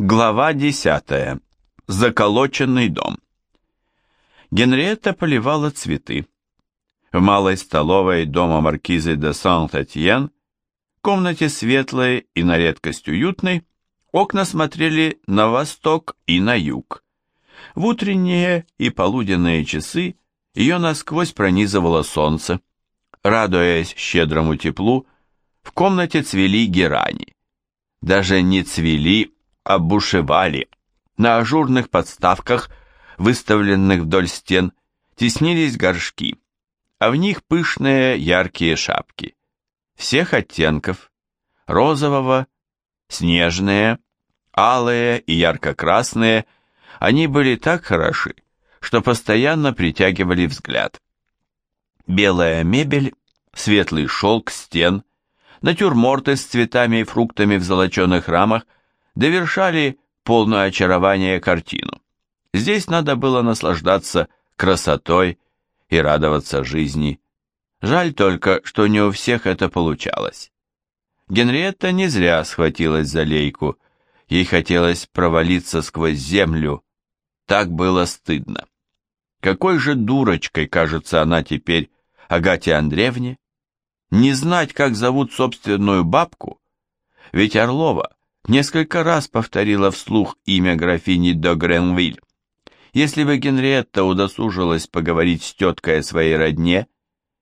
Глава 10. Заколоченный дом. Генриетта поливала цветы. В малой столовой дома маркизы де Сан-Этьен, комнате светлой и на редкость уютной, окна смотрели на восток и на юг. В утренние и полуденные часы ее насквозь пронизывало солнце. Радуясь щедрому теплу, в комнате цвели герани. Даже не цвели, обушевали. На ажурных подставках, выставленных вдоль стен, теснились горшки, а в них пышные яркие шапки. Всех оттенков, розового, снежные, алые и ярко-красные, они были так хороши, что постоянно притягивали взгляд. Белая мебель, светлый шелк стен, натюрморты с цветами и фруктами в золоченых рамах довершали полное очарование картину. Здесь надо было наслаждаться красотой и радоваться жизни. Жаль только, что не у всех это получалось. Генриетта не зря схватилась за лейку. Ей хотелось провалиться сквозь землю. Так было стыдно. Какой же дурочкой кажется она теперь Агате Андреевне? Не знать, как зовут собственную бабку? Ведь Орлова несколько раз повторила вслух имя графини де Гренвиль. Если бы Генриетта удосужилась поговорить с теткой о своей родне,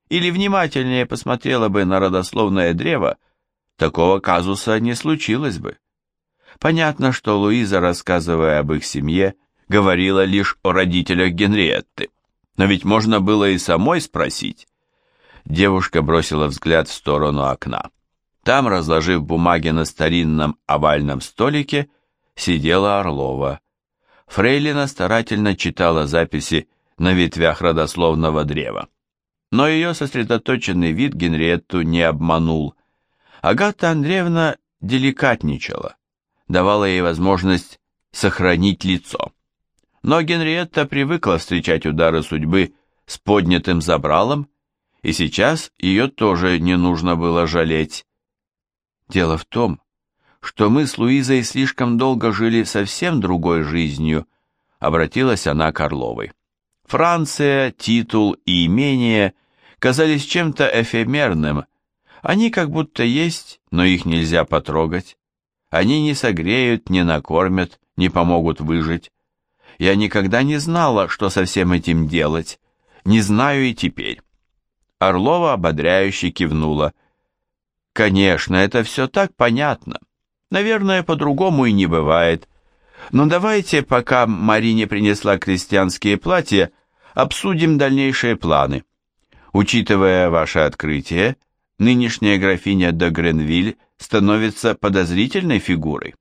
или внимательнее посмотрела бы на родословное древо, такого казуса не случилось бы. Понятно, что Луиза, рассказывая об их семье, говорила лишь о родителях Генриетты, но ведь можно было и самой спросить. Девушка бросила взгляд в сторону окна. Там, разложив бумаги на старинном овальном столике, сидела Орлова. Фрейлина старательно читала записи на ветвях родословного древа. Но ее сосредоточенный вид Генриетту не обманул. Агата Андреевна деликатничала, давала ей возможность сохранить лицо. Но Генриетта привыкла встречать удары судьбы с поднятым забралом, и сейчас ее тоже не нужно было жалеть. Дело в том, что мы с Луизой слишком долго жили совсем другой жизнью, обратилась она к Орловой. Франция, титул и имение казались чем-то эфемерным. Они как будто есть, но их нельзя потрогать. Они не согреют, не накормят, не помогут выжить. Я никогда не знала, что со всем этим делать. Не знаю и теперь. Орлова ободряюще кивнула. Конечно, это все так понятно. Наверное, по-другому и не бывает. Но давайте, пока Марине принесла крестьянские платья, обсудим дальнейшие планы. Учитывая ваше открытие, нынешняя графиня де Гренвиль становится подозрительной фигурой.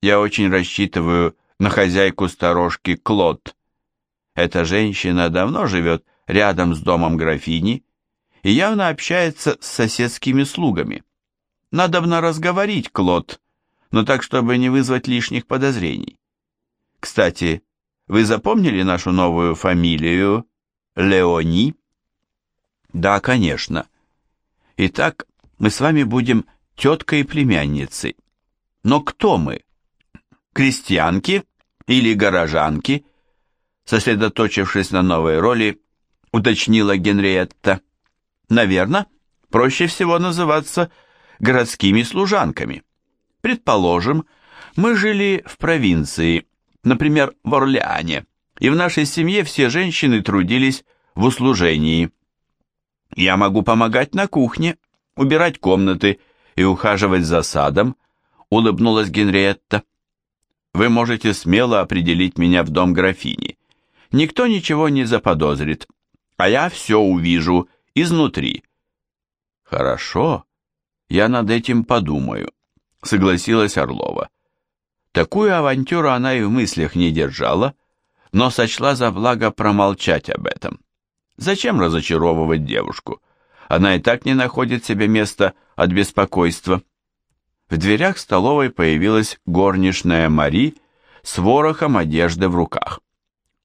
Я очень рассчитываю на хозяйку сторожки Клод. Эта женщина давно живет рядом с домом графини и явно общается с соседскими слугами. Надобно разговорить Клод, но так, чтобы не вызвать лишних подозрений. Кстати, вы запомнили нашу новую фамилию Леони? Да, конечно. Итак, мы с вами будем теткой и племянницей. Но кто мы? Крестьянки или горожанки? Сосредоточившись на новой роли, уточнила Генриетта. Наверное, проще всего называться городскими служанками. Предположим, мы жили в провинции, например, в Орлеане, и в нашей семье все женщины трудились в услужении. Я могу помогать на кухне, убирать комнаты и ухаживать за садом, улыбнулась Генриетта. Вы можете смело определить меня в дом графини. Никто ничего не заподозрит, а я все увижу изнутри. Хорошо, я над этим подумаю, согласилась Орлова. Такую авантюру она и в мыслях не держала, но сочла за благо промолчать об этом. Зачем разочаровывать девушку? Она и так не находит себе места от беспокойства. В дверях столовой появилась горничная Мари с ворохом одежды в руках.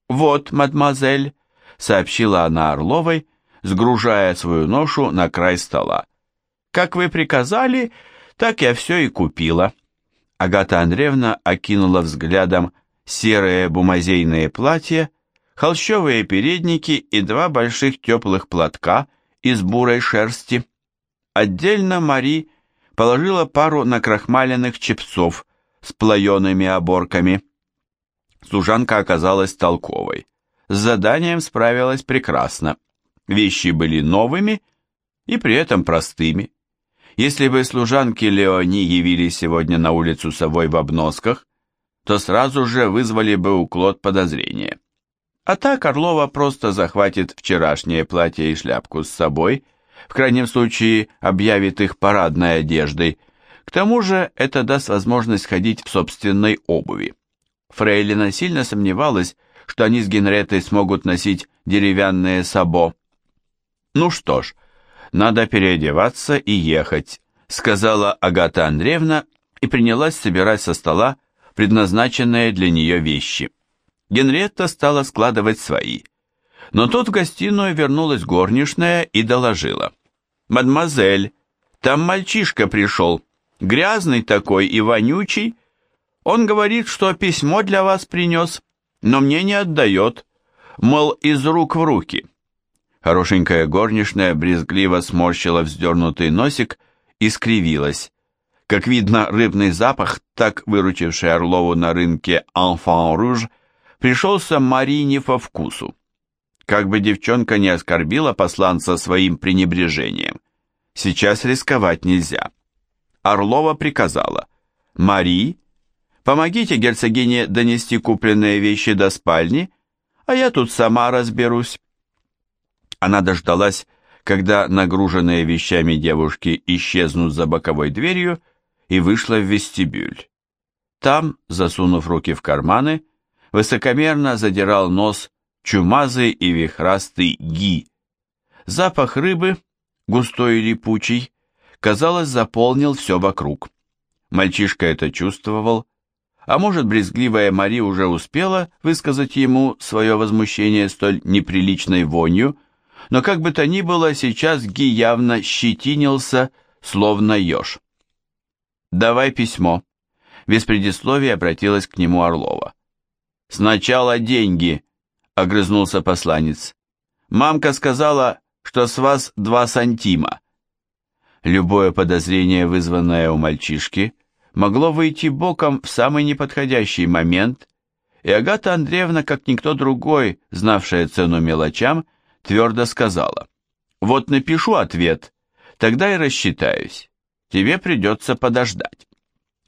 «Вот, мадемуазель», — сообщила она Орловой, сгружая свою ношу на край стола. «Как вы приказали, так я все и купила». Агата Андреевна окинула взглядом серые бумазейные платья, холщовые передники и два больших теплых платка из бурой шерсти. Отдельно Мари положила пару накрахмаленных чепцов с плаеными оборками. Служанка оказалась толковой. С заданием справилась прекрасно. Вещи были новыми и при этом простыми. Если бы служанки Леони явились сегодня на улицу совой в обносках, то сразу же вызвали бы у Клод подозрения. А так Орлова просто захватит вчерашнее платье и шляпку с собой, в крайнем случае объявит их парадной одеждой. К тому же это даст возможность ходить в собственной обуви. Фрейлина сильно сомневалась, что они с Генретой смогут носить деревянные сабо. Ну что ж, надо переодеваться и ехать, сказала Агата Андреевна и принялась собирать со стола предназначенные для нее вещи. Генретта стала складывать свои. Но тут в гостиную вернулась горничная и доложила. «Мадемуазель, там мальчишка пришел, грязный такой и вонючий. Он говорит, что письмо для вас принес, но мне не отдает, мол, из рук в руки». Хорошенькая горничная брезгливо сморщила вздернутый носик и скривилась. Как видно, рыбный запах, так выручивший Орлову на рынке «Enfant Rouge», пришелся Марине по вкусу. Как бы девчонка не оскорбила посланца своим пренебрежением. Сейчас рисковать нельзя. Орлова приказала. «Мари, помогите герцогине донести купленные вещи до спальни, а я тут сама разберусь». Она дождалась, когда нагруженные вещами девушки исчезнут за боковой дверью, и вышла в вестибюль. Там, засунув руки в карманы, высокомерно задирал нос чумазый и вихрастый ги. Запах рыбы, густой и липучий, казалось, заполнил все вокруг. Мальчишка это чувствовал, а может, брезгливая Мари уже успела высказать ему свое возмущение столь неприличной вонью, но как бы то ни было, сейчас Ги явно щетинился, словно еж. «Давай письмо», — без предисловия обратилась к нему Орлова. «Сначала деньги», — огрызнулся посланец. «Мамка сказала, что с вас два сантима». Любое подозрение, вызванное у мальчишки, могло выйти боком в самый неподходящий момент, и Агата Андреевна, как никто другой, знавшая цену мелочам, твердо сказала, «Вот напишу ответ, тогда и рассчитаюсь. Тебе придется подождать».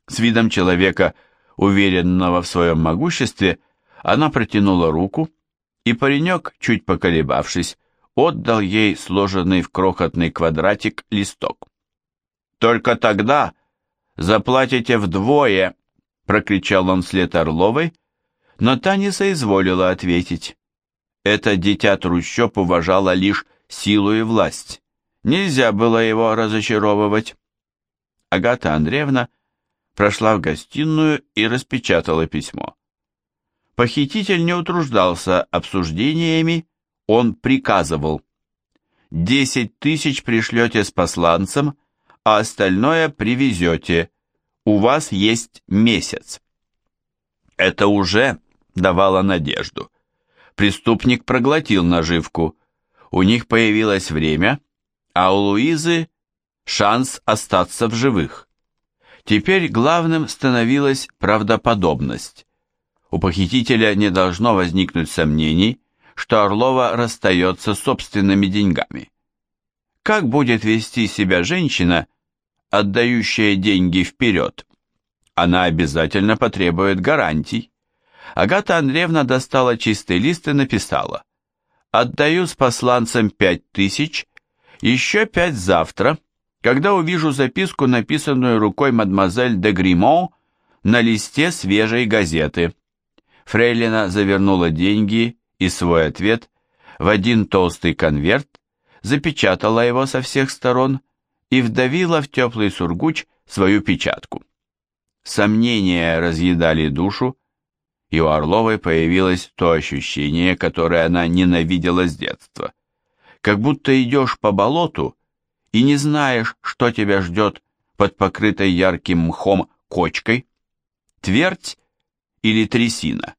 С видом человека, уверенного в своем могуществе, она протянула руку, и паренек, чуть поколебавшись, отдал ей сложенный в крохотный квадратик листок. «Только тогда заплатите вдвое!» — прокричал он вслед Орловой, но та не соизволила ответить. Это дитя трущоб уважало лишь силу и власть. Нельзя было его разочаровывать. Агата Андреевна прошла в гостиную и распечатала письмо. Похититель не утруждался обсуждениями, он приказывал. «Десять тысяч пришлете с посланцем, а остальное привезете. У вас есть месяц». Это уже давало надежду. Преступник проглотил наживку. У них появилось время, а у Луизы шанс остаться в живых. Теперь главным становилась правдоподобность. У похитителя не должно возникнуть сомнений, что Орлова расстается собственными деньгами. Как будет вести себя женщина, отдающая деньги вперед? Она обязательно потребует гарантий. Агата Андреевна достала чистый лист и написала «Отдаю с посланцем пять тысяч, еще пять завтра, когда увижу записку, написанную рукой мадемуазель де Гримон на листе свежей газеты». Фрейлина завернула деньги и свой ответ в один толстый конверт, запечатала его со всех сторон и вдавила в теплый сургуч свою печатку. Сомнения разъедали душу, и у Орловой появилось то ощущение, которое она ненавидела с детства. Как будто идешь по болоту и не знаешь, что тебя ждет под покрытой ярким мхом кочкой. твердь или трясина.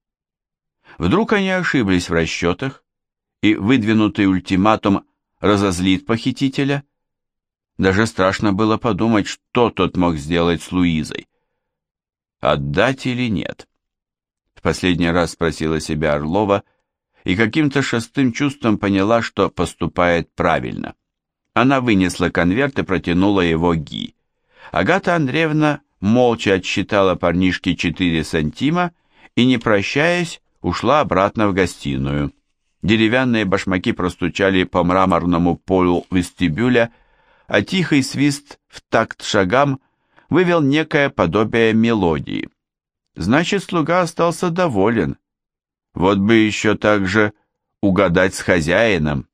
Вдруг они ошиблись в расчетах, и выдвинутый ультиматум разозлит похитителя? Даже страшно было подумать, что тот мог сделать с Луизой. Отдать или нет? Последний раз спросила себя Орлова и каким-то шестым чувством поняла, что поступает правильно. Она вынесла конверт и протянула его Ги. Агата Андреевна молча отсчитала парнишке 4 сантима и, не прощаясь, ушла обратно в гостиную. Деревянные башмаки простучали по мраморному полу вестибюля, а тихий свист в такт шагам вывел некое подобие мелодии. Значит, слуга остался доволен. Вот бы еще так же угадать с хозяином.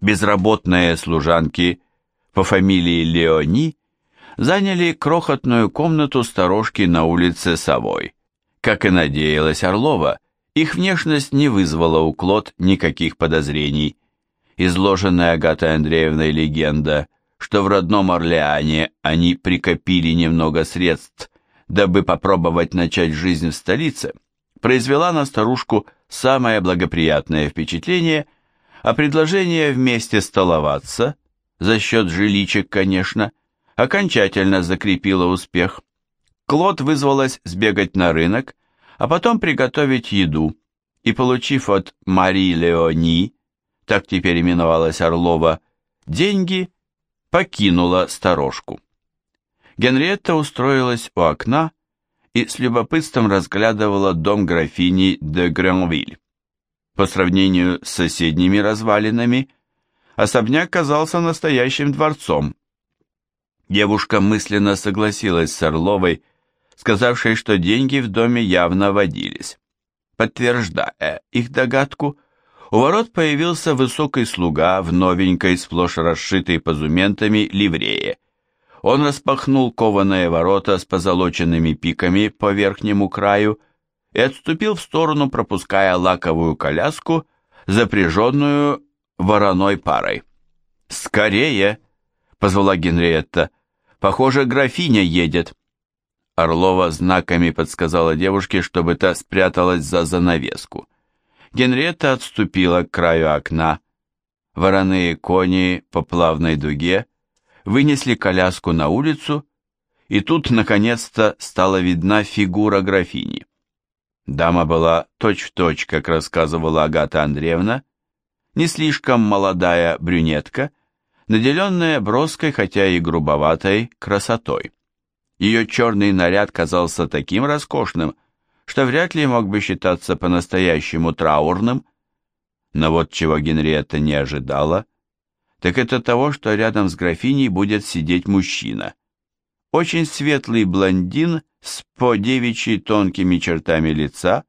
Безработные служанки по фамилии Леони заняли крохотную комнату сторожки на улице Совой. Как и надеялась Орлова, их внешность не вызвала у Клод никаких подозрений. Изложенная Агатой Андреевной легенда, что в родном Орлеане они прикопили немного средств, дабы попробовать начать жизнь в столице, произвела на старушку самое благоприятное впечатление, а предложение вместе столоваться, за счет жиличек, конечно, окончательно закрепило успех. Клод вызвалась сбегать на рынок, а потом приготовить еду, и, получив от Мари Леони, так теперь именовалась Орлова, деньги, покинула сторожку. Генриетта устроилась у окна и с любопытством разглядывала дом графини де Гранвиль. По сравнению с соседними развалинами, особняк казался настоящим дворцом, Девушка мысленно согласилась с Орловой, сказавшей, что деньги в доме явно водились. Подтверждая их догадку, у ворот появился высокий слуга в новенькой, сплошь расшитой позументами, ливрее. Он распахнул кованые ворота с позолоченными пиками по верхнему краю и отступил в сторону, пропуская лаковую коляску, запряженную вороной парой. «Скорее!» — позвала Генриетта. Похоже, графиня едет. Орлова знаками подсказала девушке, чтобы та спряталась за занавеску. Генриетта отступила к краю окна. Вороные кони по плавной дуге вынесли коляску на улицу, и тут, наконец-то, стала видна фигура графини. Дама была точь-в-точь, точь, как рассказывала Агата Андреевна, не слишком молодая брюнетка, наделенная броской, хотя и грубоватой, красотой. Ее черный наряд казался таким роскошным, что вряд ли мог бы считаться по-настоящему траурным, но вот чего Генриетта не ожидала, так это того, что рядом с графиней будет сидеть мужчина. Очень светлый блондин с по-девичьи тонкими чертами лица,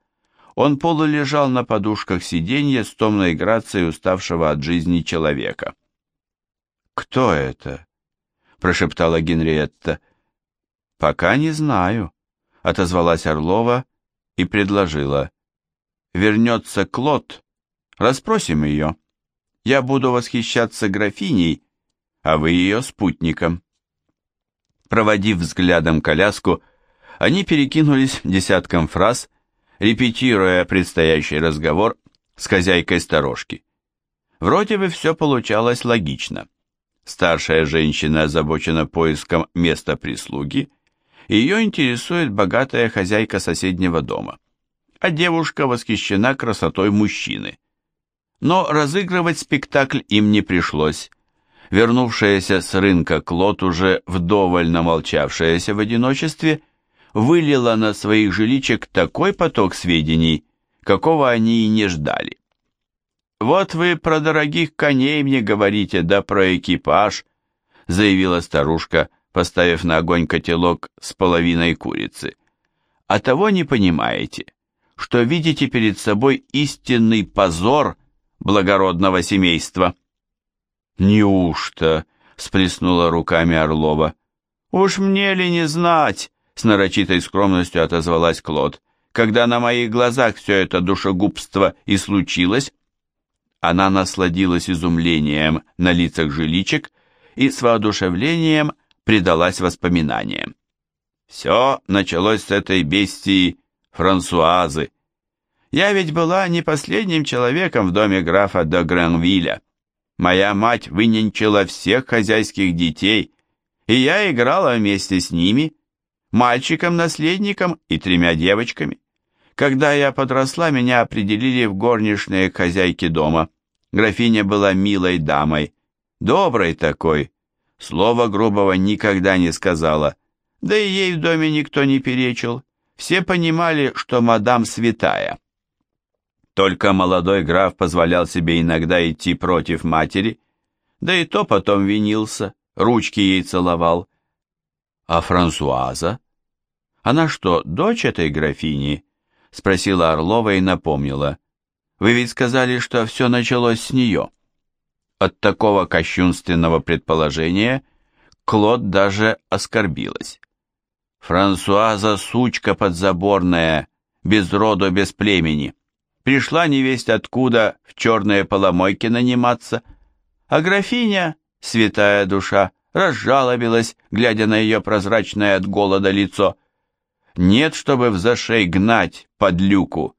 он полулежал на подушках сиденья с томной грацией уставшего от жизни человека. «Кто это?» — прошептала Генриетта. «Пока не знаю», — отозвалась Орлова и предложила. «Вернется Клод, расспросим ее. Я буду восхищаться графиней, а вы ее спутником». Проводив взглядом коляску, они перекинулись десятком фраз, репетируя предстоящий разговор с хозяйкой сторожки. Вроде бы все получалось логично. Старшая женщина озабочена поиском места прислуги, ее интересует богатая хозяйка соседнего дома, а девушка восхищена красотой мужчины. Но разыгрывать спектакль им не пришлось. Вернувшаяся с рынка Клод, уже вдоволь намолчавшаяся в одиночестве, вылила на своих жиличек такой поток сведений, какого они и не ждали. «Вот вы про дорогих коней мне говорите, да про экипаж», заявила старушка, поставив на огонь котелок с половиной курицы. «А того не понимаете, что видите перед собой истинный позор благородного семейства». «Неужто?» — сплеснула руками Орлова. «Уж мне ли не знать?» — с нарочитой скромностью отозвалась Клод. «Когда на моих глазах все это душегубство и случилось, она насладилась изумлением на лицах жиличек и с воодушевлением предалась воспоминаниям. Все началось с этой бестии Франсуазы. Я ведь была не последним человеком в доме графа де Гранвилля. Моя мать выненчила всех хозяйских детей, и я играла вместе с ними, мальчиком-наследником и тремя девочками. Когда я подросла, меня определили в горничные к хозяйке дома. Графиня была милой дамой, доброй такой. Слова грубого никогда не сказала, да и ей в доме никто не перечил. Все понимали, что мадам святая. Только молодой граф позволял себе иногда идти против матери, да и то потом винился, ручки ей целовал. А Франсуаза? Она что, дочь этой графини? Спросила Орлова и напомнила. Вы ведь сказали, что все началось с нее. От такого кощунственного предположения Клод даже оскорбилась. Франсуаза сучка подзаборная, без роду, без племени. Пришла невесть откуда в черные поломойки наниматься, а графиня, святая душа, разжалобилась, глядя на ее прозрачное от голода лицо. Нет, чтобы в зашей гнать под люку.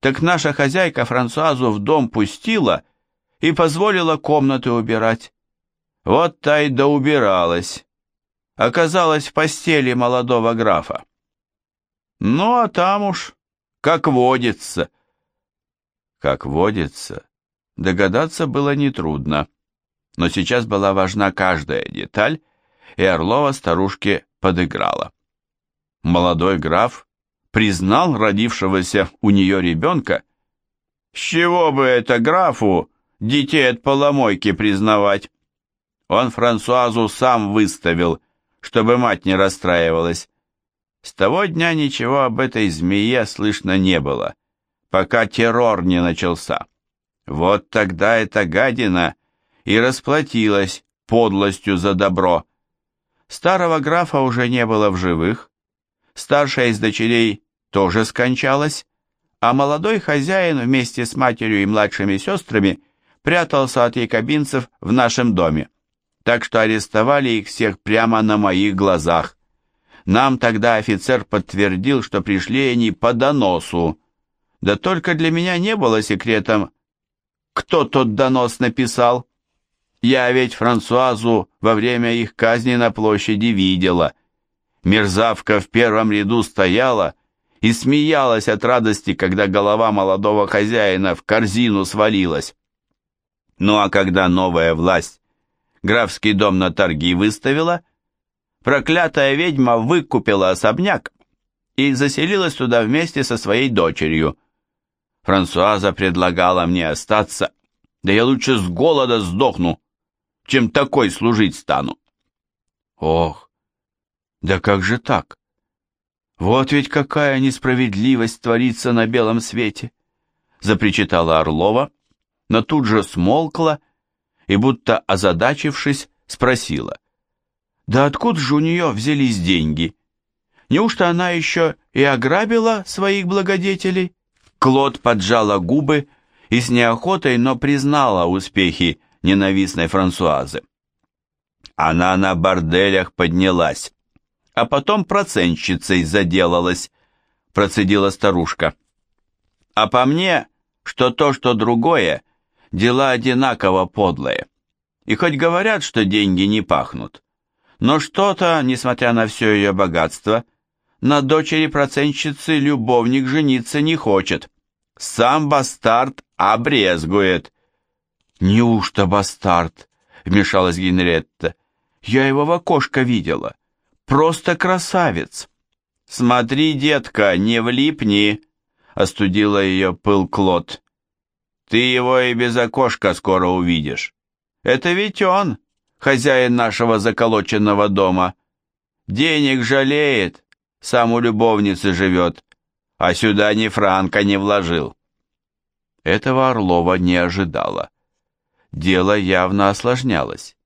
Так наша хозяйка Франсуазу в дом пустила и позволила комнаты убирать. Вот та и доубиралась оказалась в постели молодого графа. Ну, а там уж, как водится. Как водится, догадаться было нетрудно, но сейчас была важна каждая деталь, и Орлова старушке подыграла. Молодой граф признал родившегося у нее ребенка. С чего бы это графу детей от поломойки признавать? Он Франсуазу сам выставил, чтобы мать не расстраивалась. С того дня ничего об этой змее слышно не было, пока террор не начался. Вот тогда эта гадина и расплатилась подлостью за добро. Старого графа уже не было в живых, старшая из дочерей тоже скончалась, а молодой хозяин вместе с матерью и младшими сестрами прятался от якобинцев в нашем доме так что арестовали их всех прямо на моих глазах. Нам тогда офицер подтвердил, что пришли они по доносу. Да только для меня не было секретом, кто тот донос написал. Я ведь Франсуазу во время их казни на площади видела. Мерзавка в первом ряду стояла и смеялась от радости, когда голова молодого хозяина в корзину свалилась. Ну а когда новая власть графский дом на торги выставила, проклятая ведьма выкупила особняк и заселилась туда вместе со своей дочерью. Франсуаза предлагала мне остаться, да я лучше с голода сдохну, чем такой служить стану. Ох, да как же так? Вот ведь какая несправедливость творится на белом свете, запричитала Орлова, но тут же смолкла и, будто озадачившись, спросила. «Да откуда же у нее взялись деньги? Неужто она еще и ограбила своих благодетелей?» Клод поджала губы и с неохотой, но признала успехи ненавистной Франсуазы. Она на борделях поднялась, а потом процентщицей заделалась, процедила старушка. А по мне, что то, что другое, дела одинаково подлые. И хоть говорят, что деньги не пахнут, но что-то, несмотря на все ее богатство, на дочери процентщицы любовник жениться не хочет. Сам бастард обрезгует. «Неужто бастард?» — вмешалась Генретта. «Я его в окошко видела. Просто красавец!» «Смотри, детка, не влипни!» — остудила ее пыл Клод. Ты его и без окошка скоро увидишь. Это ведь он, хозяин нашего заколоченного дома. Денег жалеет, сам у любовницы живет, а сюда ни франка не вложил. Этого Орлова не ожидала. Дело явно осложнялось.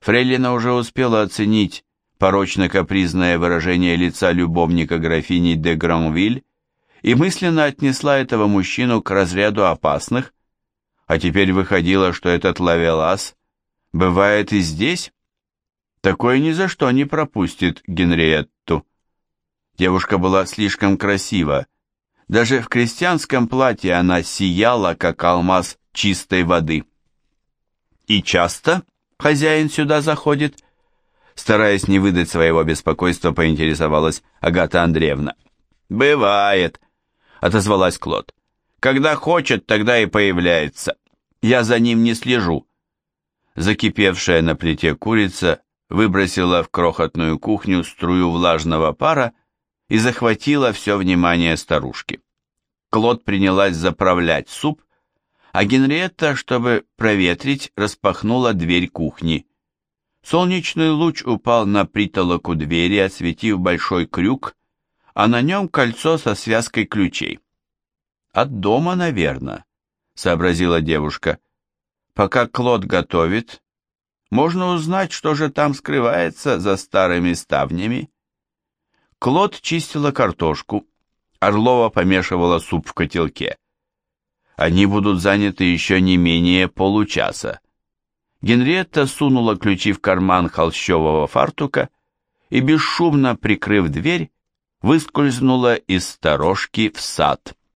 Фрейлина уже успела оценить порочно-капризное выражение лица любовника графини де Гранвиль и мысленно отнесла этого мужчину к разряду опасных, а теперь выходило, что этот лавелас бывает и здесь. Такое ни за что не пропустит Генриетту. Девушка была слишком красива. Даже в крестьянском платье она сияла, как алмаз чистой воды. «И часто хозяин сюда заходит?» Стараясь не выдать своего беспокойства, поинтересовалась Агата Андреевна. «Бывает», — отозвалась Клод. «Когда хочет, тогда и появляется. Я за ним не слежу». Закипевшая на плите курица выбросила в крохотную кухню струю влажного пара и захватила все внимание старушки. Клод принялась заправлять суп, а Генриетта, чтобы проветрить, распахнула дверь кухни. Солнечный луч упал на притолоку у двери, осветив большой крюк, а на нем кольцо со связкой ключей. «От дома, наверное», — сообразила девушка. «Пока Клод готовит, можно узнать, что же там скрывается за старыми ставнями». Клод чистила картошку, Орлова помешивала суп в котелке. Они будут заняты еще не менее получаса. Генриетта сунула ключи в карман холщового фартука и, бесшумно прикрыв дверь, выскользнула из сторожки в сад.